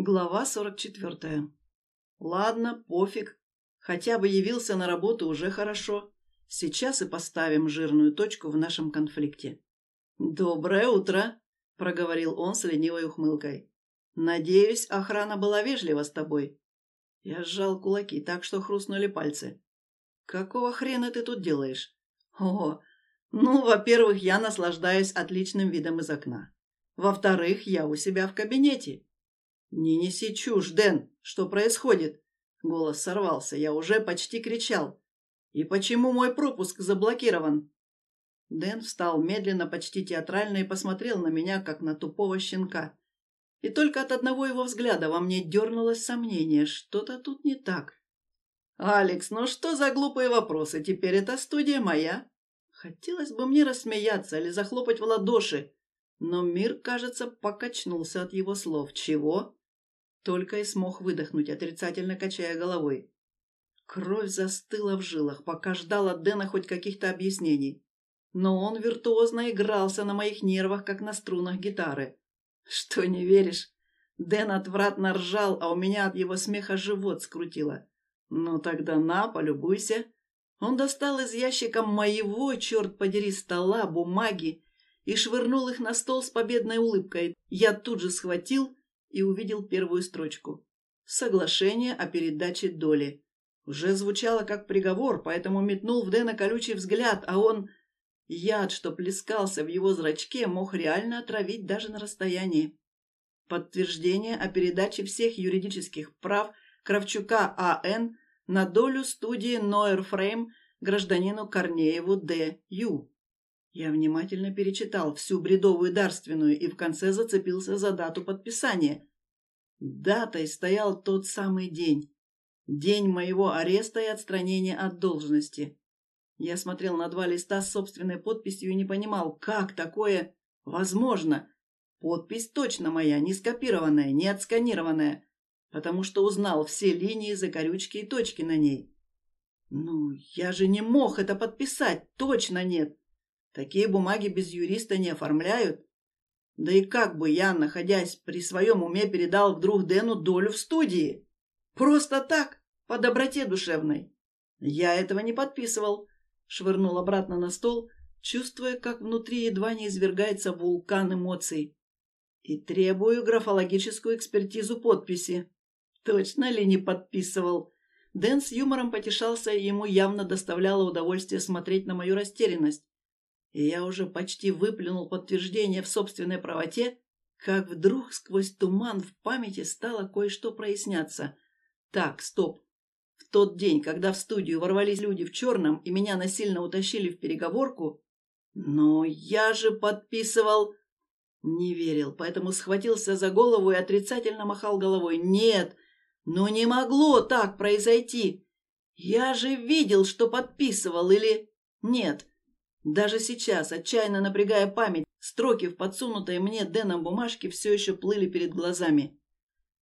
Глава 44. Ладно, пофиг. Хотя бы явился на работу уже хорошо. Сейчас и поставим жирную точку в нашем конфликте. «Доброе утро», — проговорил он с ленивой ухмылкой. «Надеюсь, охрана была вежлива с тобой». Я сжал кулаки так, что хрустнули пальцы. «Какого хрена ты тут делаешь?» «О, ну, во-первых, я наслаждаюсь отличным видом из окна. Во-вторых, я у себя в кабинете. Не неси чушь, Дэн, что происходит? Голос сорвался, я уже почти кричал. И почему мой пропуск заблокирован? Дэн встал медленно, почти театрально и посмотрел на меня, как на тупого щенка. И только от одного его взгляда во мне дернулось сомнение, что-то тут не так. «Алекс, ну что за глупые вопросы? Теперь эта студия моя. Хотелось бы мне рассмеяться или захлопать в ладоши, но мир, кажется, покачнулся от его слов. Чего? Только и смог выдохнуть, отрицательно качая головой. Кровь застыла в жилах, пока ждал от Дэна хоть каких-то объяснений. Но он виртуозно игрался на моих нервах, как на струнах гитары. Что, не веришь? Дэн отвратно ржал, а у меня от его смеха живот скрутило. Ну тогда на, полюбуйся. Он достал из ящика моего, черт подери, стола, бумаги и швырнул их на стол с победной улыбкой. Я тут же схватил и увидел первую строчку. Соглашение о передаче доли. Уже звучало как приговор, поэтому метнул в Дэна колючий взгляд, а он... Яд, что плескался в его зрачке, мог реально отравить даже на расстоянии. Подтверждение о передаче всех юридических прав Кравчука А.Н на долю студии Ноэр гражданину Корнееву Д. Я внимательно перечитал всю бредовую дарственную и в конце зацепился за дату подписания. Датой стоял тот самый день. День моего ареста и отстранения от должности. Я смотрел на два листа с собственной подписью и не понимал, как такое возможно. Подпись точно моя, не скопированная, не отсканированная потому что узнал все линии, закорючки и точки на ней. Ну, я же не мог это подписать, точно нет. Такие бумаги без юриста не оформляют. Да и как бы я, находясь при своем уме, передал вдруг Дэну долю в студии? Просто так, по доброте душевной. Я этого не подписывал. Швырнул обратно на стол, чувствуя, как внутри едва не извергается вулкан эмоций. И требую графологическую экспертизу подписи. Точно ли не подписывал? Дэн с юмором потешался, и ему явно доставляло удовольствие смотреть на мою растерянность. И я уже почти выплюнул подтверждение в собственной правоте, как вдруг сквозь туман в памяти стало кое-что проясняться. Так, стоп. В тот день, когда в студию ворвались люди в черном и меня насильно утащили в переговорку... Но я же подписывал... Не верил, поэтому схватился за голову и отрицательно махал головой. «Нет, но не могло так произойти. Я же видел, что подписывал или... Нет. Даже сейчас, отчаянно напрягая память, строки в подсунутой мне Дэном бумажке все еще плыли перед глазами.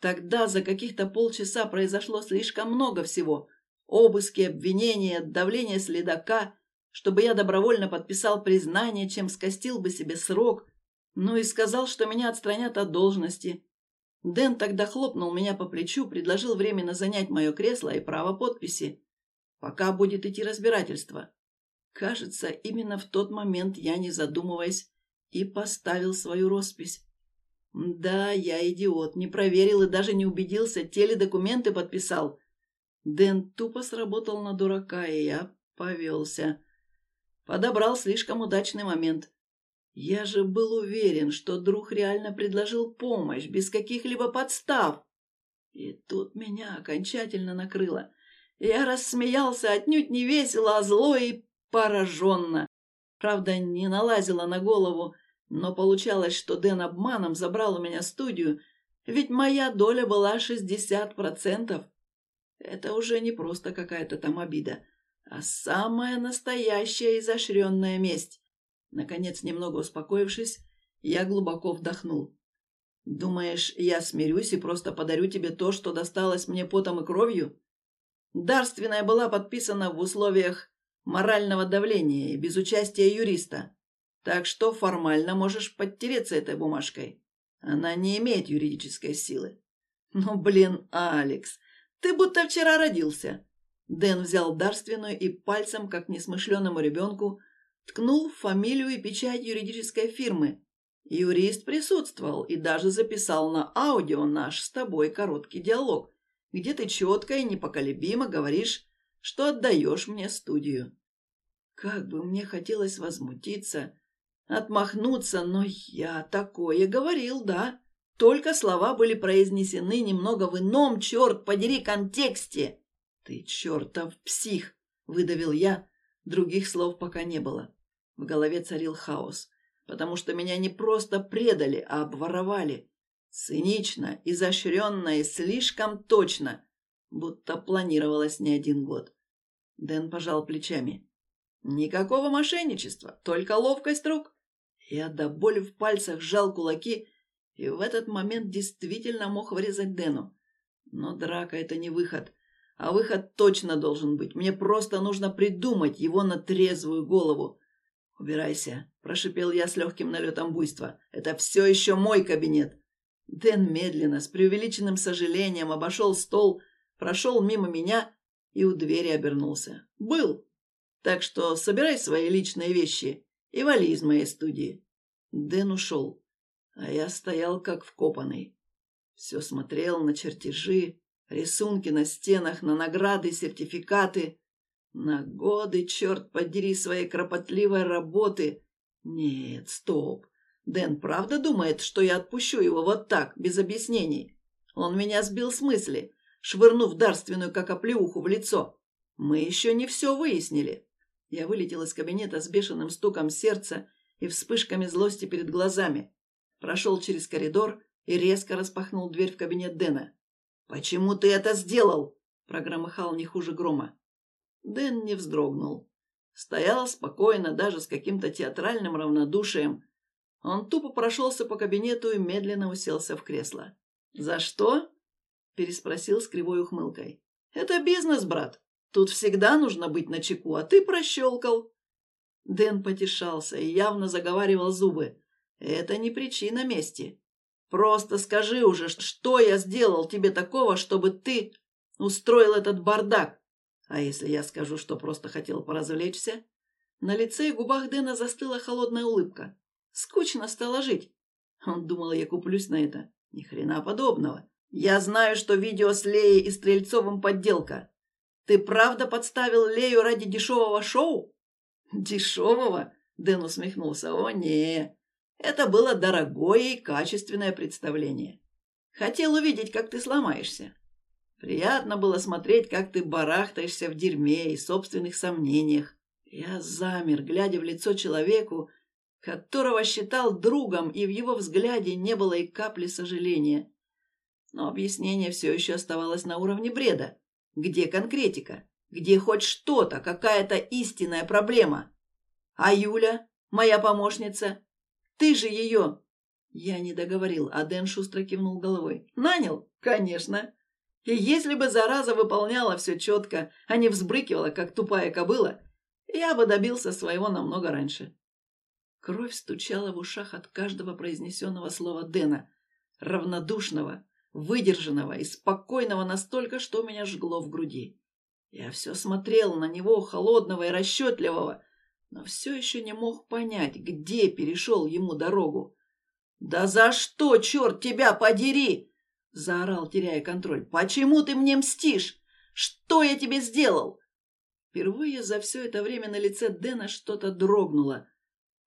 Тогда за каких-то полчаса произошло слишком много всего. Обыски, обвинения, давление следака, чтобы я добровольно подписал признание, чем скостил бы себе срок, ну и сказал, что меня отстранят от должности. Дэн тогда хлопнул меня по плечу, предложил временно занять мое кресло и право подписи. Пока будет идти разбирательство. Кажется, именно в тот момент я, не задумываясь, и поставил свою роспись. Да, я идиот, не проверил и даже не убедился, те ли документы подписал. Дэн тупо сработал на дурака, и я повелся. Подобрал слишком удачный момент. Я же был уверен, что друг реально предложил помощь, без каких-либо подстав. И тут меня окончательно накрыло. Я рассмеялся отнюдь не весело, а зло и пораженно. Правда, не налазила на голову, но получалось, что Дэн обманом забрал у меня студию, ведь моя доля была шестьдесят процентов. Это уже не просто какая-то там обида, а самая настоящая изощренная месть. Наконец, немного успокоившись, я глубоко вдохнул. «Думаешь, я смирюсь и просто подарю тебе то, что досталось мне потом и кровью?» Дарственная была подписана в условиях морального давления и без участия юриста. Так что формально можешь подтереться этой бумажкой. Она не имеет юридической силы. Ну, блин, Алекс, ты будто вчера родился. Дэн взял дарственную и пальцем, как несмышленному ребенку, ткнул фамилию и печать юридической фирмы. Юрист присутствовал и даже записал на аудио наш с тобой короткий диалог, где ты четко и непоколебимо говоришь, что отдаешь мне студию. Как бы мне хотелось возмутиться, отмахнуться, но я такое говорил, да. Только слова были произнесены немного в ином, черт подери, контексте. «Ты чертов псих!» — выдавил я. Других слов пока не было. В голове царил хаос, потому что меня не просто предали, а обворовали. Цинично, изощренно и слишком точно, будто планировалось не один год. Дэн пожал плечами. «Никакого мошенничества, только ловкость рук». Я до боли в пальцах сжал кулаки и в этот момент действительно мог врезать Дэну. Но драка — это не выход. А выход точно должен быть. Мне просто нужно придумать его на трезвую голову. «Убирайся», — прошипел я с легким налетом буйства. «Это все еще мой кабинет». Дэн медленно, с преувеличенным сожалением, обошел стол, прошел мимо меня и у двери обернулся. «Был. Так что собирай свои личные вещи и вали из моей студии». Дэн ушел, а я стоял как вкопанный. Все смотрел на чертежи, рисунки на стенах, на награды, сертификаты, на годы, черт подери, своей кропотливой работы. Нет, стоп. Дэн правда думает, что я отпущу его вот так, без объяснений? Он меня сбил с мысли, швырнув дарственную как оплеуху в лицо. Мы еще не все выяснили. Я вылетел из кабинета с бешеным стуком сердца и вспышками злости перед глазами. Прошел через коридор и резко распахнул дверь в кабинет Дэна. «Почему ты это сделал?» – прогромыхал не хуже грома. Дэн не вздрогнул. Стоял спокойно, даже с каким-то театральным равнодушием. Он тупо прошелся по кабинету и медленно уселся в кресло. «За что?» – переспросил с кривой ухмылкой. «Это бизнес, брат. Тут всегда нужно быть начеку, а ты прощелкал». Дэн потешался и явно заговаривал зубы. «Это не причина мести. Просто скажи уже, что я сделал тебе такого, чтобы ты устроил этот бардак?» А если я скажу, что просто хотел поразвлечься? На лице и губах Дэна застыла холодная улыбка. Скучно стало жить. Он думал, я куплюсь на это. Ни хрена подобного. Я знаю, что видео с Леей и Стрельцовым подделка. Ты правда подставил Лею ради дешевого шоу? Дешевого? Дэн усмехнулся. О, не. Это было дорогое и качественное представление. Хотел увидеть, как ты сломаешься. Приятно было смотреть, как ты барахтаешься в дерьме и собственных сомнениях. Я замер, глядя в лицо человеку, которого считал другом, и в его взгляде не было и капли сожаления. Но объяснение все еще оставалось на уровне бреда. Где конкретика? Где хоть что-то, какая-то истинная проблема? А Юля, моя помощница? Ты же ее... Я не договорил, а Дэн шустро кивнул головой. Нанял? Конечно. И если бы зараза выполняла все четко, а не взбрыкивала, как тупая кобыла, я бы добился своего намного раньше. Кровь стучала в ушах от каждого произнесенного слова Дэна, равнодушного, выдержанного и спокойного настолько, что меня жгло в груди. Я все смотрел на него, холодного и расчетливого, но все еще не мог понять, где перешел ему дорогу. «Да за что, черт тебя подери!» — заорал, теряя контроль. «Почему ты мне мстишь? Что я тебе сделал?» Впервые за все это время на лице Дэна что-то дрогнуло.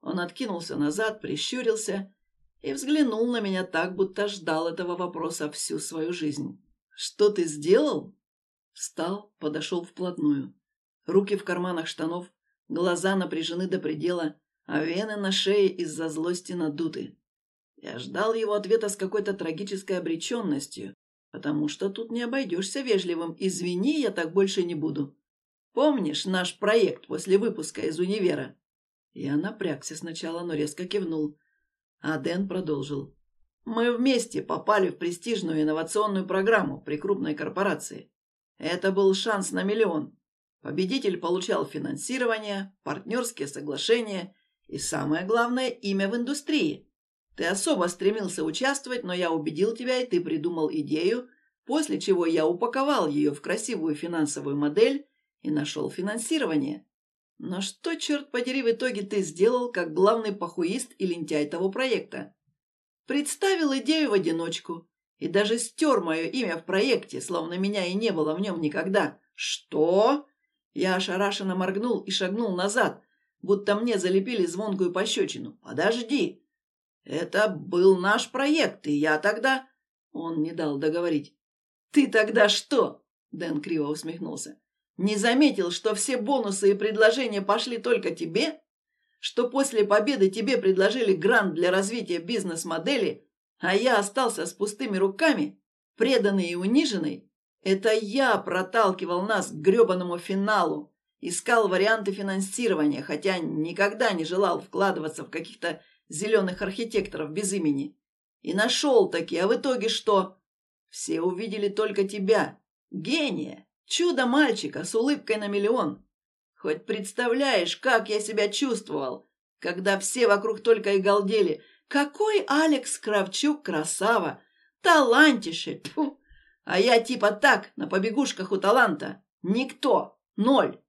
Он откинулся назад, прищурился и взглянул на меня так, будто ждал этого вопроса всю свою жизнь. «Что ты сделал?» Встал, подошел вплотную. Руки в карманах штанов, глаза напряжены до предела, а вены на шее из-за злости надуты. Я ждал его ответа с какой-то трагической обреченностью, потому что тут не обойдешься вежливым «извини, я так больше не буду». Помнишь наш проект после выпуска из универа?» Я напрягся сначала, но резко кивнул. А Дэн продолжил. «Мы вместе попали в престижную инновационную программу при крупной корпорации. Это был шанс на миллион. Победитель получал финансирование, партнерские соглашения и, самое главное, имя в индустрии. Ты особо стремился участвовать, но я убедил тебя, и ты придумал идею, после чего я упаковал ее в красивую финансовую модель и нашел финансирование. Но что, черт подери, в итоге ты сделал как главный похуист и лентяй того проекта? Представил идею в одиночку и даже стер мое имя в проекте, словно меня и не было в нем никогда. Что? Я ошарашенно моргнул и шагнул назад, будто мне залепили звонкую пощечину. Подожди. Это был наш проект, и я тогда... Он не дал договорить. «Ты тогда что?» Дэн криво усмехнулся. «Не заметил, что все бонусы и предложения пошли только тебе? Что после победы тебе предложили грант для развития бизнес-модели, а я остался с пустыми руками, преданный и униженный? Это я проталкивал нас к гребаному финалу, искал варианты финансирования, хотя никогда не желал вкладываться в каких-то зеленых архитекторов без имени. И нашел таки, а в итоге что? Все увидели только тебя. Гения! Чудо-мальчика с улыбкой на миллион. Хоть представляешь, как я себя чувствовал, когда все вокруг только и галдели. Какой Алекс Кравчук красава! Талантище! Тьфу! А я типа так, на побегушках у таланта. Никто. Ноль.